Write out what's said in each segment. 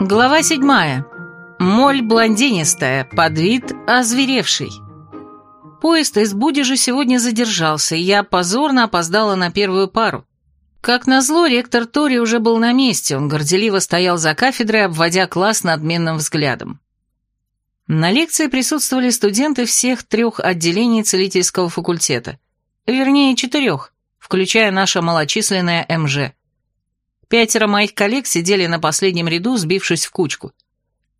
Глава седьмая. Моль блондинистая, под вид озверевший. Поезд из Будижа сегодня задержался, и я позорно опоздала на первую пару. Как назло, ректор Тори уже был на месте, он горделиво стоял за кафедрой, обводя класс надменным взглядом. На лекции присутствовали студенты всех трех отделений целительского факультета, вернее, четырех, включая наше малочисленное МЖ. Пятеро моих коллег сидели на последнем ряду, сбившись в кучку.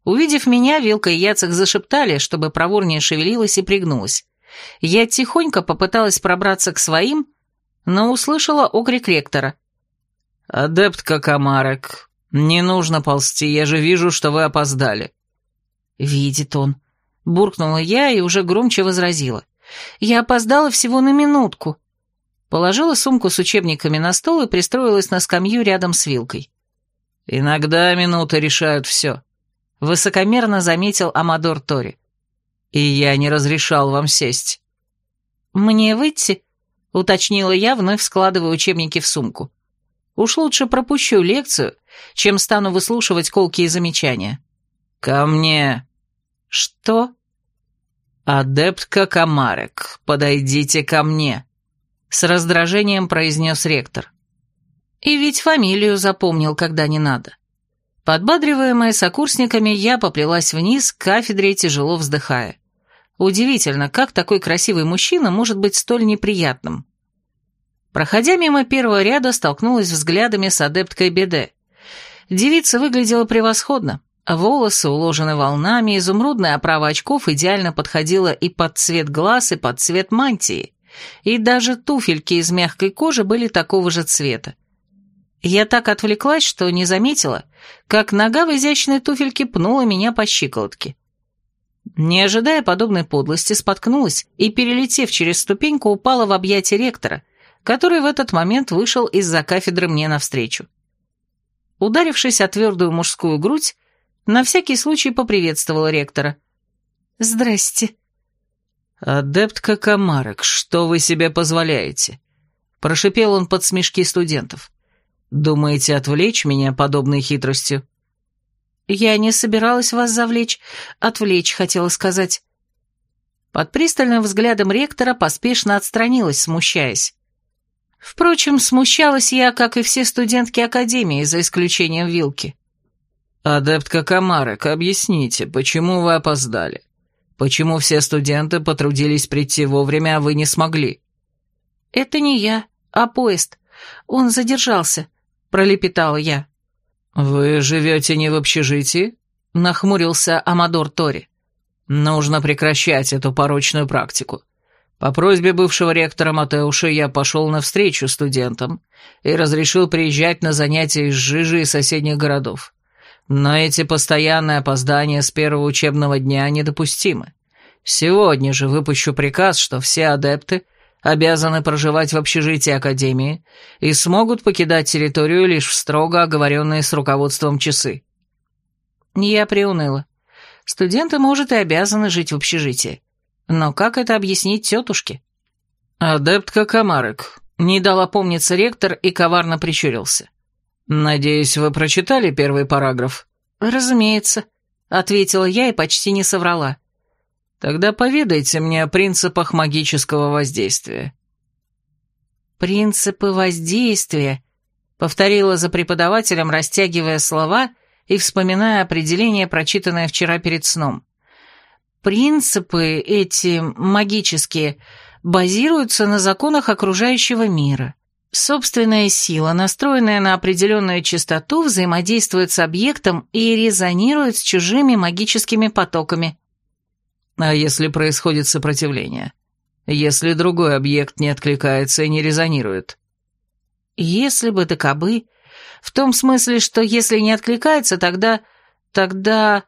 Увидев меня, Вилка и Яцек зашептали, чтобы проворнее шевелилась и пригнулась. Я тихонько попыталась пробраться к своим, но услышала окрик ректора. «Адепт Какамарек, не нужно ползти, я же вижу, что вы опоздали». «Видит он», — буркнула я и уже громче возразила. «Я опоздала всего на минутку». Положила сумку с учебниками на стол и пристроилась на скамью рядом с вилкой. «Иногда минуты решают все», — высокомерно заметил Амадор Тори. «И я не разрешал вам сесть». «Мне выйти?» — уточнила я, вновь складывая учебники в сумку. «Уж лучше пропущу лекцию, чем стану выслушивать колкие замечания». «Ко мне!» «Что?» «Адептка Камарек, подойдите ко мне!» С раздражением произнес ректор. И ведь фамилию запомнил, когда не надо. Подбадриваемая сокурсниками, я поплелась вниз к кафедре, тяжело вздыхая. Удивительно, как такой красивый мужчина может быть столь неприятным. Проходя мимо первого ряда, столкнулась взглядами с адепткой Беде. Девица выглядела превосходно. Волосы уложены волнами, изумрудная оправа очков идеально подходила и под цвет глаз, и под цвет мантии и даже туфельки из мягкой кожи были такого же цвета. Я так отвлеклась, что не заметила, как нога в изящной туфельке пнула меня по щиколотке. Не ожидая подобной подлости, споткнулась и, перелетев через ступеньку, упала в объятия ректора, который в этот момент вышел из-за кафедры мне навстречу. Ударившись о твердую мужскую грудь, на всякий случай поприветствовала ректора. «Здрасте», «Адептка Камарок, что вы себе позволяете?» Прошипел он под смешки студентов. «Думаете отвлечь меня подобной хитростью?» «Я не собиралась вас завлечь. Отвлечь, хотела сказать». Под пристальным взглядом ректора поспешно отстранилась, смущаясь. Впрочем, смущалась я, как и все студентки Академии, за исключением Вилки. «Адептка Камарек, объясните, почему вы опоздали?» Почему все студенты потрудились прийти вовремя, а вы не смогли?» «Это не я, а поезд. Он задержался», — пролепетала я. «Вы живете не в общежитии?» — нахмурился Амадор Тори. «Нужно прекращать эту порочную практику. По просьбе бывшего ректора Матеуша я пошел навстречу студентам и разрешил приезжать на занятия из Жижи и соседних городов. Но эти постоянные опоздания с первого учебного дня недопустимы. Сегодня же выпущу приказ, что все адепты обязаны проживать в общежитии Академии и смогут покидать территорию лишь в строго оговоренные с руководством часы. Я приуныла. Студенты, может, и обязаны жить в общежитии. Но как это объяснить тетушке? Адептка Камарек. Не дал опомниться ректор и коварно прищурился. «Надеюсь, вы прочитали первый параграф?» «Разумеется», — ответила я и почти не соврала. «Тогда поведайте мне о принципах магического воздействия». «Принципы воздействия», — повторила за преподавателем, растягивая слова и вспоминая определение, прочитанное вчера перед сном. «Принципы эти магические базируются на законах окружающего мира». Собственная сила, настроенная на определенную частоту, взаимодействует с объектом и резонирует с чужими магическими потоками. А если происходит сопротивление? Если другой объект не откликается и не резонирует? Если бы да кабы. В том смысле, что если не откликается, тогда... тогда...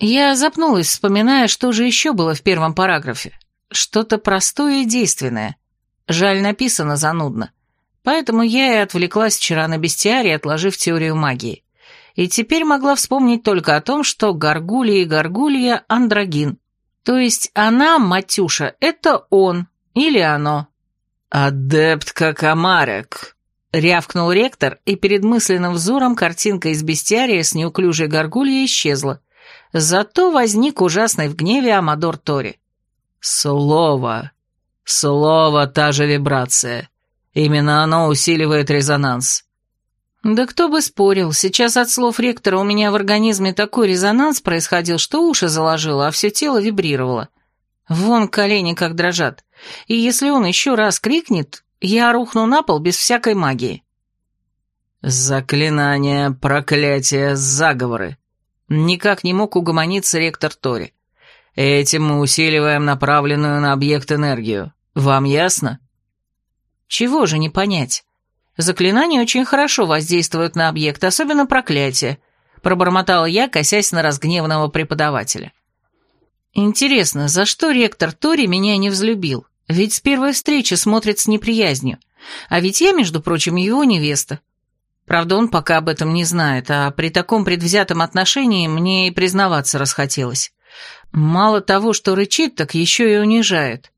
Я запнулась, вспоминая, что же еще было в первом параграфе. Что-то простое и действенное. Жаль, написано занудно. Поэтому я и отвлеклась вчера на бестиарий, отложив теорию магии. И теперь могла вспомнить только о том, что Гаргулия и Гаргулья – андрогин. То есть она, Матюша, это он или оно. «Адепт Какамарек!» рявкнул ректор, и перед мысленным взором картинка из бестиария с неуклюжей горгульей исчезла. Зато возник ужасный в гневе Амадор Тори. «Слово! Слово — та же вибрация. Именно оно усиливает резонанс». «Да кто бы спорил, сейчас от слов ректора у меня в организме такой резонанс происходил, что уши заложило, а все тело вибрировало. Вон колени как дрожат. И если он еще раз крикнет, я рухну на пол без всякой магии. Заклинания, проклятия, заговоры. Никак не мог угомониться ректор Тори. Этим мы усиливаем направленную на объект энергию. Вам ясно? Чего же не понять? Заклинания очень хорошо воздействуют на объект, особенно проклятие, пробормотала я, косясь на разгневанного преподавателя. Интересно, за что ректор Тори меня не взлюбил? Ведь с первой встречи смотрит с неприязнью. А ведь я, между прочим, его невеста. Правда, он пока об этом не знает, а при таком предвзятом отношении мне и признаваться расхотелось. Мало того, что рычит, так еще и унижает.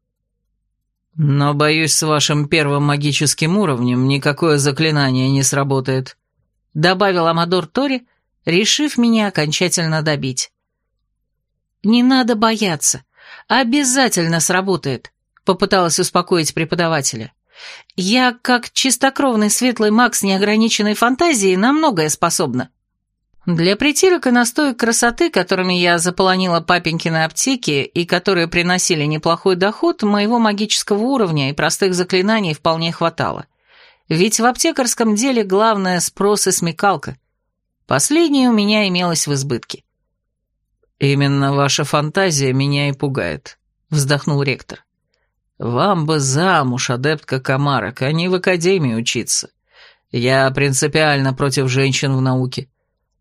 Но, боюсь, с вашим первым магическим уровнем никакое заклинание не сработает, добавил Амадор Тори, решив меня окончательно добить. Не надо бояться. Обязательно сработает попыталась успокоить преподавателя. «Я, как чистокровный светлый маг с неограниченной фантазией, на многое способна. Для притирок и настоек красоты, которыми я заполонила папенькины аптеки и которые приносили неплохой доход, моего магического уровня и простых заклинаний вполне хватало. Ведь в аптекарском деле главное спрос и смекалка. Последнее у меня имелось в избытке. «Именно ваша фантазия меня и пугает», — вздохнул ректор. «Вам бы замуж, адептка Камарок, а не в академии учиться. Я принципиально против женщин в науке.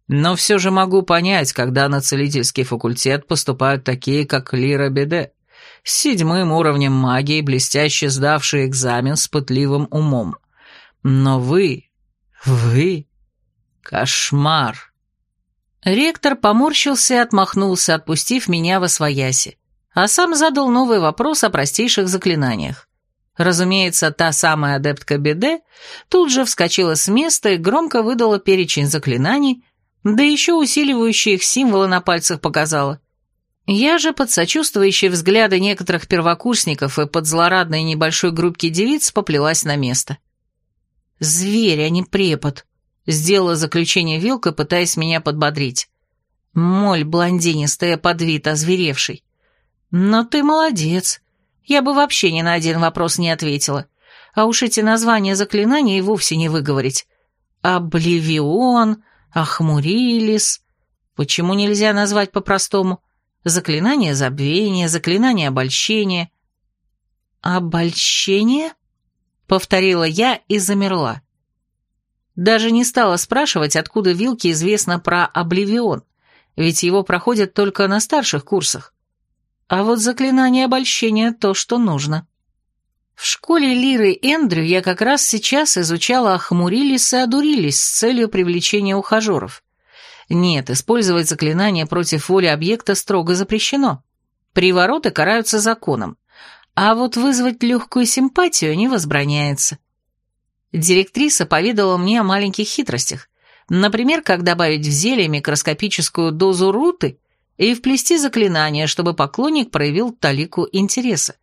Но все же могу понять, когда на целительский факультет поступают такие, как Лира Беде, с седьмым уровнем магии, блестяще сдавшие экзамен с пытливым умом. Но вы... вы... кошмар!» Ректор поморщился и отмахнулся, отпустив меня во свояси а сам задал новый вопрос о простейших заклинаниях. Разумеется, та самая адептка Беде тут же вскочила с места и громко выдала перечень заклинаний, да еще усиливающие их символы на пальцах показала. Я же под сочувствующие взгляды некоторых первокурсников и под злорадной небольшой группки девиц поплелась на место. «Зверь, а не препод», — сделала заключение Вилка, пытаясь меня подбодрить. «Моль блондинистая под вид озверевший. «Но ты молодец. Я бы вообще ни на один вопрос не ответила. А уж эти названия заклинаний и вовсе не выговорить. Обливион, Ахмурилис. Почему нельзя назвать по-простому? Заклинание забвения, заклинание обольщения». «Обольщение?» — повторила я и замерла. Даже не стала спрашивать, откуда Вилке известно про Обливион, ведь его проходят только на старших курсах. А вот заклинание обольщения то, что нужно. В школе Лиры Эндрю я как раз сейчас изучала охмурились и одурились с целью привлечения ухажеров. Нет, использовать заклинание против воли объекта строго запрещено. Привороты караются законом. А вот вызвать легкую симпатию не возбраняется. Директриса поведала мне о маленьких хитростях. Например, как добавить в зелье микроскопическую дозу руты и вплести заклинание, чтобы поклонник проявил талику интереса.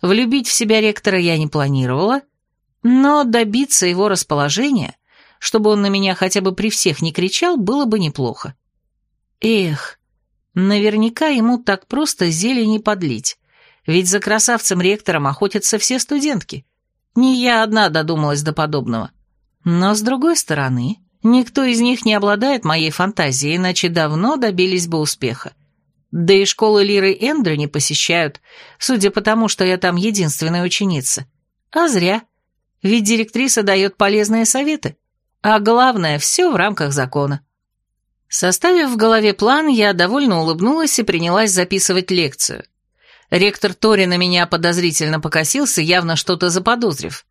Влюбить в себя ректора я не планировала, но добиться его расположения, чтобы он на меня хотя бы при всех не кричал, было бы неплохо. Эх, наверняка ему так просто зелье не подлить, ведь за красавцем-ректором охотятся все студентки. Не я одна додумалась до подобного. Но, с другой стороны, Никто из них не обладает моей фантазией, иначе давно добились бы успеха. Да и школы Лиры Эндрю не посещают, судя по тому, что я там единственная ученица. А зря. Ведь директриса дает полезные советы. А главное, все в рамках закона. Составив в голове план, я довольно улыбнулась и принялась записывать лекцию. Ректор Тори на меня подозрительно покосился, явно что-то заподозрив.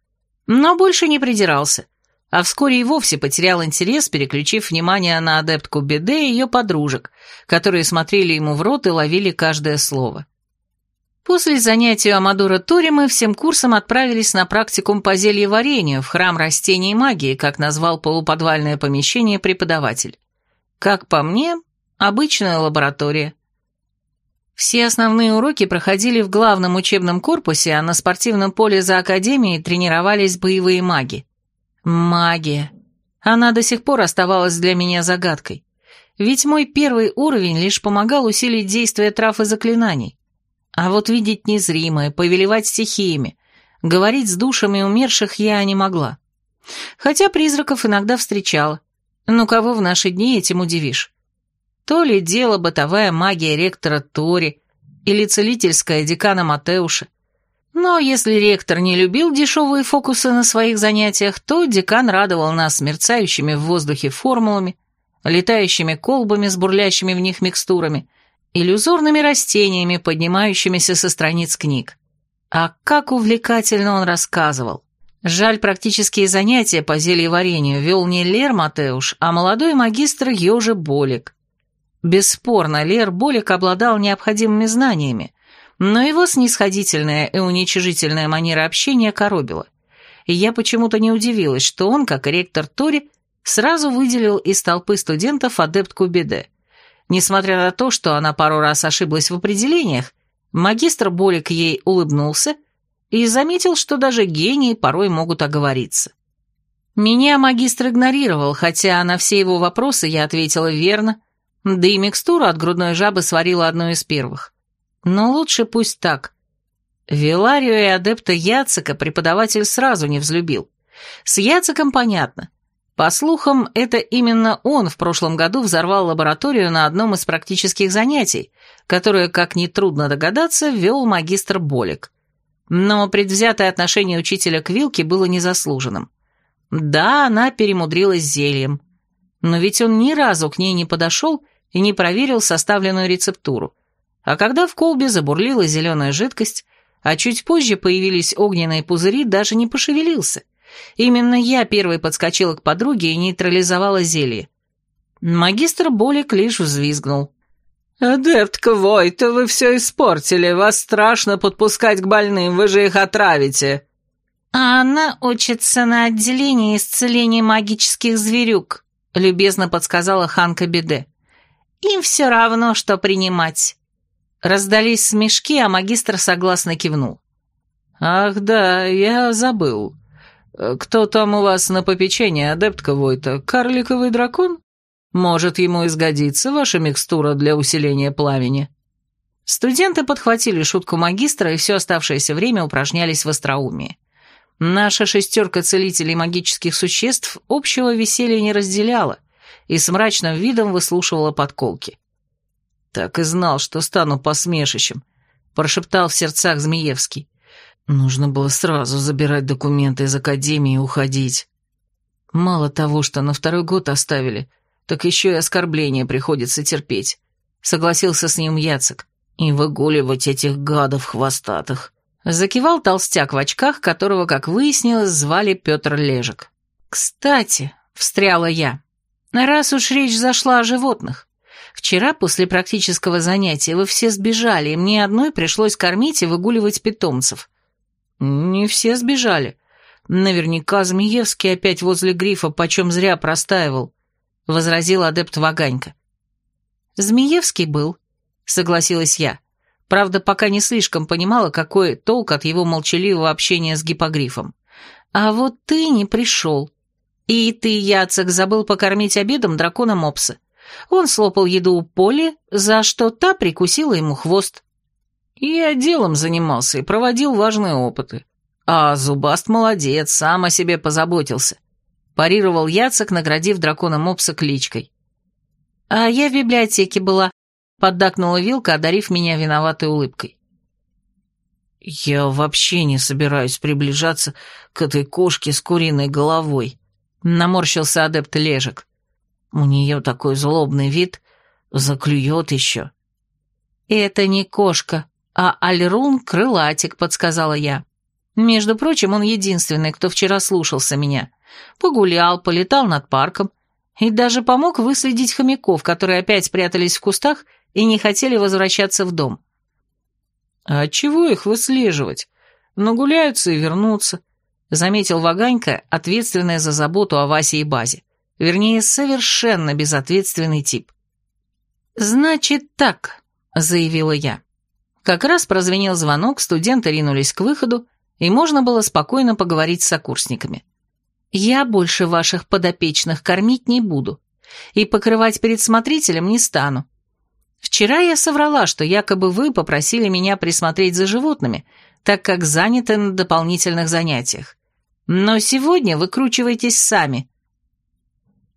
Но больше не придирался а вскоре и вовсе потерял интерес, переключив внимание на адептку Беде и ее подружек, которые смотрели ему в рот и ловили каждое слово. После занятия Амадора Тори мы всем курсом отправились на практикум по зельеварению в храм растений и магии, как назвал полуподвальное помещение преподаватель. Как по мне, обычная лаборатория. Все основные уроки проходили в главном учебном корпусе, а на спортивном поле за академией тренировались боевые маги. Магия. Она до сих пор оставалась для меня загадкой. Ведь мой первый уровень лишь помогал усилить действие трав и заклинаний. А вот видеть незримое, повелевать стихиями, говорить с душами умерших я не могла. Хотя призраков иногда встречала. Но кого в наши дни этим удивишь? То ли дело бытовая магия ректора Тори или целительская декана Матеуша. Но если ректор не любил дешевые фокусы на своих занятиях, то декан радовал нас мерцающими в воздухе формулами, летающими колбами с бурлящими в них микстурами – иллюзорными растениями, поднимающимися со страниц книг. А как увлекательно он рассказывал. Жаль, практические занятия по зельеварению вел не Лер Матеуш, а молодой магистр Ёжи Болик. Бесспорно, Лер Болик обладал необходимыми знаниями, но его снисходительная и уничижительная манера общения коробила. И я почему-то не удивилась, что он, как ректор Тори, сразу выделил из толпы студентов адептку Беде – Несмотря на то, что она пару раз ошиблась в определениях, магистр Болик ей улыбнулся и заметил, что даже гении порой могут оговориться. Меня магистр игнорировал, хотя на все его вопросы я ответила верно, да и микстуру от грудной жабы сварила одну из первых. Но лучше пусть так. Виларию и адепта Яцика преподаватель сразу не взлюбил. С Яциком понятно. По слухам, это именно он в прошлом году взорвал лабораторию на одном из практических занятий, которое, как нетрудно догадаться, вел магистр Болик. Но предвзятое отношение учителя к Вилке было незаслуженным. Да, она перемудрилась зельем. Но ведь он ни разу к ней не подошел и не проверил составленную рецептуру. А когда в колбе забурлила зеленая жидкость, а чуть позже появились огненные пузыри, даже не пошевелился. Именно я первой подскочила к подруге и нейтрализовала зелье. Магистр Болик лишь взвизгнул. «Адептка Войта, вы все испортили, вас страшно подпускать к больным, вы же их отравите». «А она учится на отделении исцеления магических зверюк», — любезно подсказала Ханка Беде. «Им все равно, что принимать». Раздались смешки, а магистр согласно кивнул. «Ах да, я забыл. «Кто там у вас на попечении, адептка Войта? Карликовый дракон? Может, ему изгодится ваша микстура для усиления пламени?» Студенты подхватили шутку магистра и все оставшееся время упражнялись в остроумии. Наша шестерка целителей магических существ общего веселья не разделяла и с мрачным видом выслушивала подколки. «Так и знал, что стану посмешищем», — прошептал в сердцах Змеевский. Нужно было сразу забирать документы из академии и уходить. Мало того, что на второй год оставили, так еще и оскорбления приходится терпеть. Согласился с ним Яцек. И выгуливать этих гадов хвостатых. Закивал толстяк в очках, которого, как выяснилось, звали Петр Лежек. «Кстати», — встряла я, — «раз уж речь зашла о животных, вчера после практического занятия вы все сбежали, и мне одной пришлось кормить и выгуливать питомцев. «Не все сбежали. Наверняка Змеевский опять возле грифа почем зря простаивал», — возразил адепт Ваганька. «Змеевский был», — согласилась я. Правда, пока не слишком понимала, какой толк от его молчаливого общения с гипогрифом. «А вот ты не пришел. И ты, Яцек, забыл покормить обедом дракона Мопса. Он слопал еду у Поли, за что та прикусила ему хвост». Я делом занимался и проводил важные опыты. А Зубаст молодец, сам о себе позаботился. Парировал Яцек, наградив дракона Мопса кличкой. А я в библиотеке была, поддакнула Вилка, одарив меня виноватой улыбкой. «Я вообще не собираюсь приближаться к этой кошке с куриной головой», — наморщился адепт Лежек. «У нее такой злобный вид, заклюет еще». «Это не кошка», а Альрун — крылатик, подсказала я. Между прочим, он единственный, кто вчера слушался меня. Погулял, полетал над парком и даже помог выследить хомяков, которые опять спрятались в кустах и не хотели возвращаться в дом. «А чего их выслеживать? Нагуляются и вернутся», — заметил Ваганька, ответственная за заботу о Васе и Базе. Вернее, совершенно безответственный тип. «Значит так», — заявила я. Как раз прозвенел звонок, студенты ринулись к выходу, и можно было спокойно поговорить с сокурсниками. «Я больше ваших подопечных кормить не буду, и покрывать перед смотрителем не стану. Вчера я соврала, что якобы вы попросили меня присмотреть за животными, так как заняты на дополнительных занятиях. Но сегодня выкручивайтесь сами».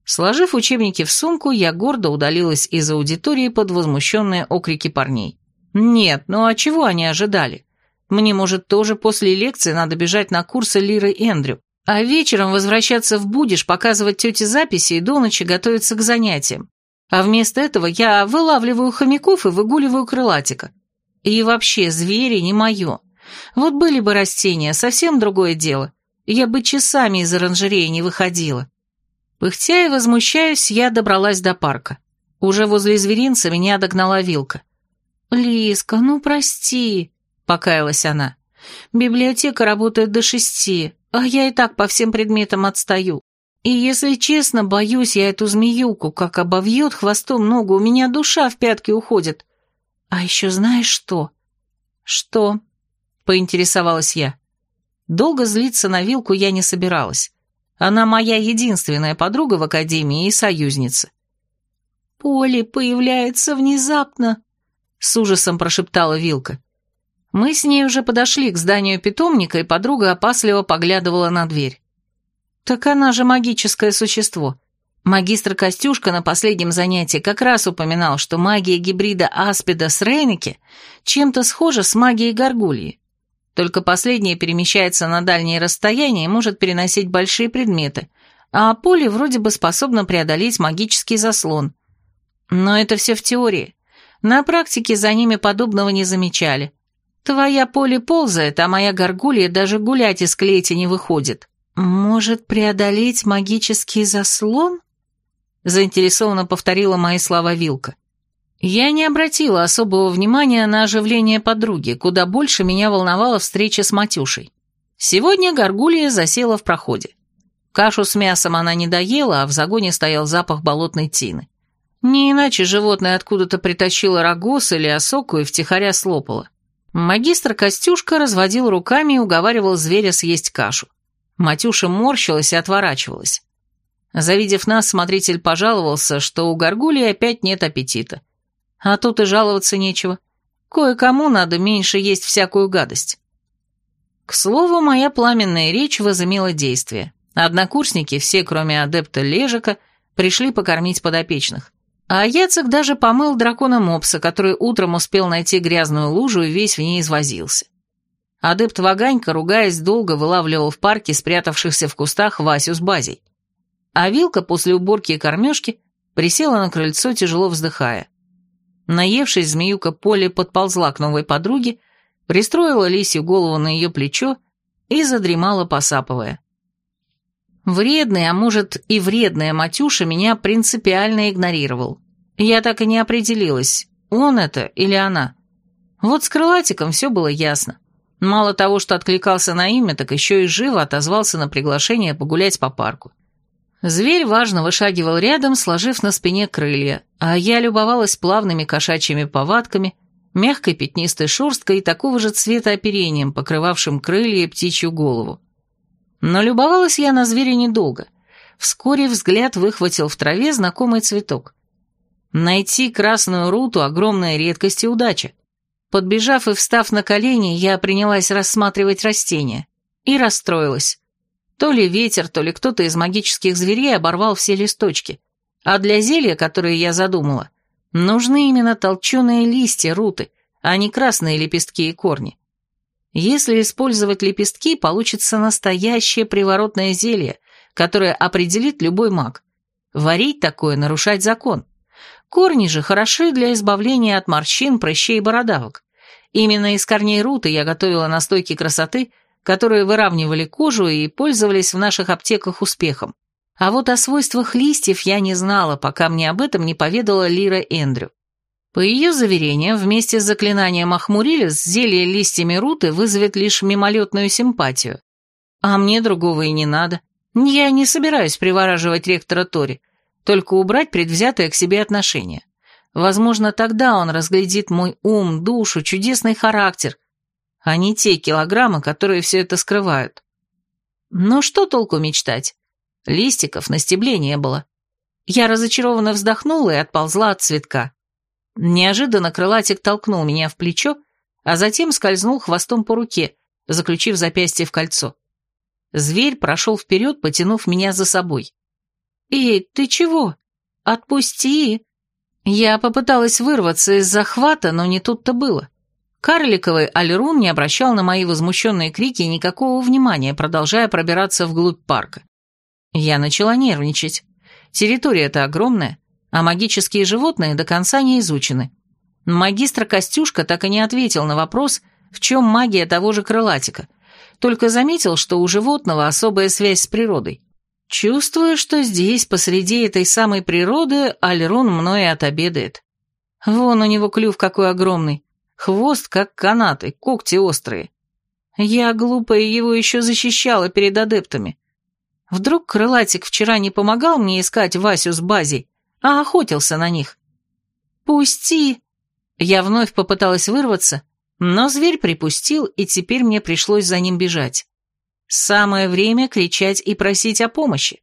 Сложив учебники в сумку, я гордо удалилась из аудитории под возмущенные окрики парней. «Нет, ну а чего они ожидали? Мне, может, тоже после лекции надо бежать на курсы Лиры Эндрю, а вечером возвращаться в Будиш, показывать тете записи и до ночи готовиться к занятиям. А вместо этого я вылавливаю хомяков и выгуливаю крылатика. И вообще, звери не мое. Вот были бы растения, совсем другое дело. Я бы часами из оранжереи не выходила. Пыхтя и возмущаюсь, я добралась до парка. Уже возле зверинца меня догнала вилка. «Лиска, ну прости», — покаялась она. «Библиотека работает до шести, а я и так по всем предметам отстаю. И, если честно, боюсь я эту змеюку, как обовьет хвостом ногу, у меня душа в пятки уходит. А еще знаешь что?» «Что?» — поинтересовалась я. Долго злиться на вилку я не собиралась. Она моя единственная подруга в академии и союзница. «Поле появляется внезапно», — с ужасом прошептала Вилка. Мы с ней уже подошли к зданию питомника, и подруга опасливо поглядывала на дверь. Так она же магическое существо. Магистр Костюшка на последнем занятии как раз упоминал, что магия гибрида Аспида с Рейнеке чем-то схожа с магией Гаргульи. Только последняя перемещается на дальние расстояния и может переносить большие предметы, а поле вроде бы способно преодолеть магический заслон. Но это все в теории. На практике за ними подобного не замечали. Твоя поле ползает, а моя горгулья даже гулять из клети не выходит. «Может преодолеть магический заслон?» Заинтересованно повторила мои слова Вилка. Я не обратила особого внимания на оживление подруги, куда больше меня волновала встреча с Матюшей. Сегодня горгулья засела в проходе. Кашу с мясом она не доела, а в загоне стоял запах болотной тины. Не иначе животное откуда-то притащило рогоз или осоку и втихаря слопало. Магистр Костюшка разводил руками и уговаривал зверя съесть кашу. Матюша морщилась и отворачивалась. Завидев нас, смотритель пожаловался, что у горгулии опять нет аппетита. А тут и жаловаться нечего. Кое-кому надо меньше есть всякую гадость. К слову, моя пламенная речь возымела действие. Однокурсники, все кроме адепта Лежика, пришли покормить подопечных. А Яцек даже помыл дракона Мопса, который утром успел найти грязную лужу и весь в ней извозился. Адепт Ваганька, ругаясь, долго вылавливал в парке спрятавшихся в кустах Васю с базей. А Вилка после уборки и кормежки присела на крыльцо, тяжело вздыхая. Наевшись, змеюка Поле подползла к новой подруге, пристроила лисью голову на ее плечо и задремала, посапывая. Вредный, а может и вредная Матюша меня принципиально игнорировал. Я так и не определилась, он это или она. Вот с крылатиком все было ясно. Мало того, что откликался на имя, так еще и живо отозвался на приглашение погулять по парку. Зверь важно вышагивал рядом, сложив на спине крылья, а я любовалась плавными кошачьими повадками, мягкой пятнистой шерсткой и такого же цвета оперением, покрывавшим крылья и птичью голову. Но любовалась я на зверя недолго. Вскоре взгляд выхватил в траве знакомый цветок. Найти красную руту – огромная редкость и удача. Подбежав и встав на колени, я принялась рассматривать растения. И расстроилась. То ли ветер, то ли кто-то из магических зверей оборвал все листочки. А для зелья, которое я задумала, нужны именно толченые листья руты, а не красные лепестки и корни. Если использовать лепестки, получится настоящее приворотное зелье, которое определит любой маг. Варить такое – нарушать закон. Корни же хороши для избавления от морщин, прыщей и бородавок. Именно из корней руты я готовила настойки красоты, которые выравнивали кожу и пользовались в наших аптеках успехом. А вот о свойствах листьев я не знала, пока мне об этом не поведала Лира Эндрю. По ее заверениям, вместе с заклинанием Ахмурилис зелье листьями руты вызовет лишь мимолетную симпатию. А мне другого и не надо. Я не собираюсь привораживать ректора Тори, только убрать предвзятое к себе отношение. Возможно, тогда он разглядит мой ум, душу, чудесный характер, а не те килограммы, которые все это скрывают. Но что толку мечтать? Листиков на стебле не было. Я разочарованно вздохнула и отползла от цветка. Неожиданно крылатик толкнул меня в плечо, а затем скользнул хвостом по руке, заключив запястье в кольцо. Зверь прошел вперед, потянув меня за собой. «Эй, ты чего? Отпусти!» Я попыталась вырваться из захвата, но не тут-то было. Карликовый Альрун не обращал на мои возмущенные крики никакого внимания, продолжая пробираться вглубь парка. Я начала нервничать. Территория-то огромная, а магические животные до конца не изучены. Магистр Костюшка так и не ответил на вопрос, в чем магия того же крылатика, только заметил, что у животного особая связь с природой. Чувствую, что здесь, посреди этой самой природы, Альрон мной отобедает. Вон у него клюв какой огромный, хвост как канаты, когти острые. Я, глупая, его еще защищала перед адептами. Вдруг крылатик вчера не помогал мне искать Васю с базей, а охотился на них. «Пусти!» Я вновь попыталась вырваться, но зверь припустил, и теперь мне пришлось за ним бежать. Самое время кричать и просить о помощи.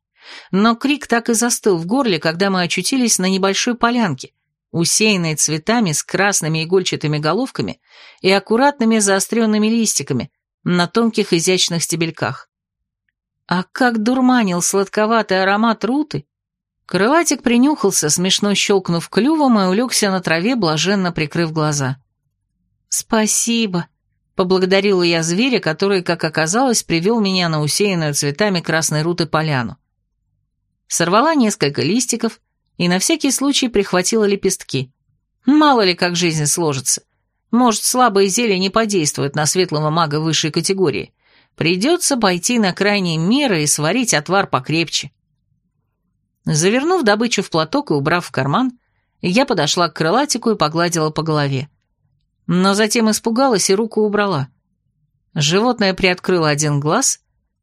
Но крик так и застыл в горле, когда мы очутились на небольшой полянке, усеянной цветами с красными игольчатыми головками и аккуратными заостренными листиками на тонких изящных стебельках. А как дурманил сладковатый аромат руты, Крылатик принюхался, смешно щелкнув клювом, и улегся на траве, блаженно прикрыв глаза. «Спасибо», — поблагодарила я зверя, который, как оказалось, привел меня на усеянную цветами красной руты поляну. Сорвала несколько листиков и на всякий случай прихватила лепестки. Мало ли, как жизнь сложится. Может, слабые зелья не подействуют на светлого мага высшей категории. Придется пойти на крайние меры и сварить отвар покрепче. Завернув добычу в платок и убрав в карман, я подошла к крылатику и погладила по голове. Но затем испугалась и руку убрала. Животное приоткрыло один глаз,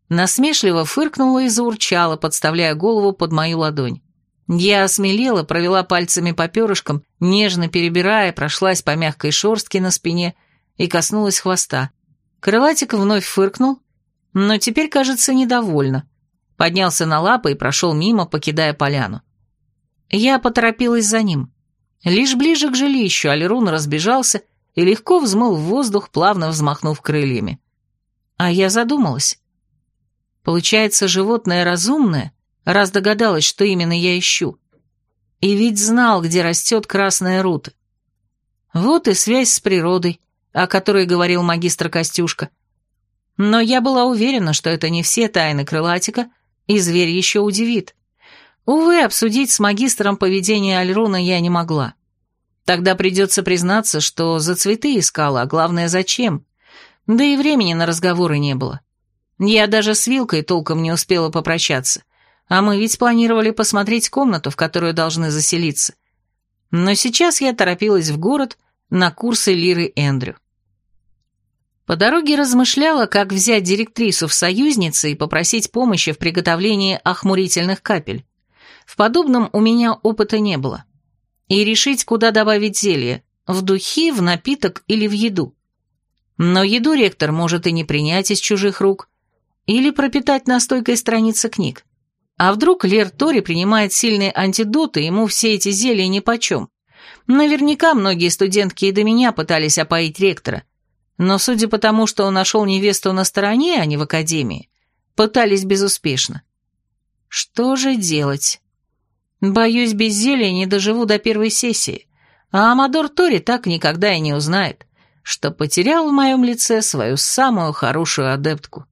насмешливо фыркнуло и заурчало, подставляя голову под мою ладонь. Я осмелела, провела пальцами по перышкам, нежно перебирая, прошлась по мягкой шорстке на спине и коснулась хвоста. Крылатик вновь фыркнул, но теперь, кажется, недовольно поднялся на лапы и прошел мимо, покидая поляну. Я поторопилась за ним. Лишь ближе к жилищу Алирун разбежался и легко взмыл в воздух, плавно взмахнув крыльями. А я задумалась. Получается, животное разумное, раз догадалось, что именно я ищу. И ведь знал, где растет красная рута. Вот и связь с природой, о которой говорил магистр Костюшка. Но я была уверена, что это не все тайны крылатика, и зверь еще удивит. Увы, обсудить с магистром поведение Альруна я не могла. Тогда придется признаться, что за цветы искала, а главное, зачем. Да и времени на разговоры не было. Я даже с Вилкой толком не успела попрощаться. А мы ведь планировали посмотреть комнату, в которую должны заселиться. Но сейчас я торопилась в город на курсы Лиры Эндрю. По дороге размышляла, как взять директрису в союзницы и попросить помощи в приготовлении охмурительных капель. В подобном у меня опыта не было. И решить, куда добавить зелье – в духи, в напиток или в еду. Но еду ректор может и не принять из чужих рук, или пропитать настойкой страницы книг. А вдруг Лер Тори принимает сильные антидоты, ему все эти зелья нипочем. Наверняка многие студентки и до меня пытались опоить ректора, но судя по тому, что он нашел невесту на стороне, а не в академии, пытались безуспешно. Что же делать? Боюсь, без зелья не доживу до первой сессии, а Амадор Тори так никогда и не узнает, что потерял в моем лице свою самую хорошую адептку.